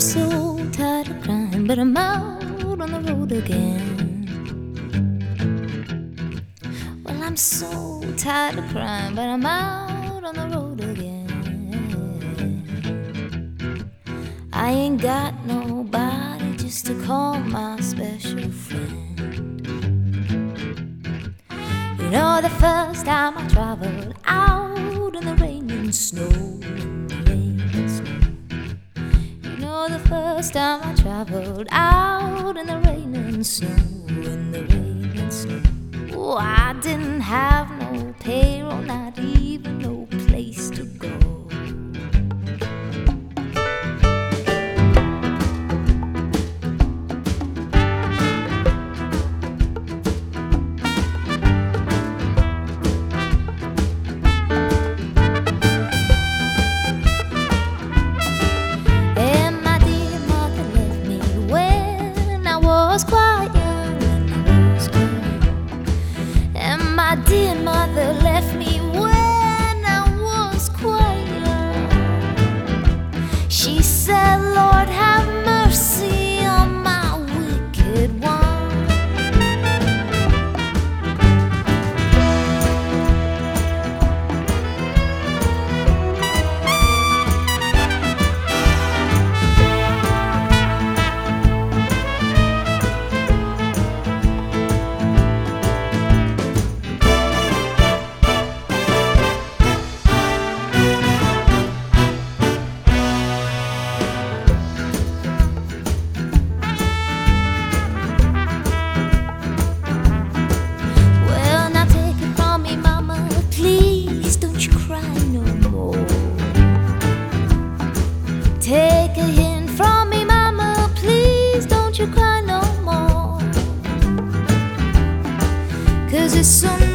I'm so tired of crying, but I'm out on the road again. Well, I'm so tired of crying, but I'm out on the road again. I ain't got nobody just to call my special friend. You know, the first time I traveled out in the rain and snow. first time I traveled out in the rain and snow, in the rain and snow. Oh, I didn't She's. cose sono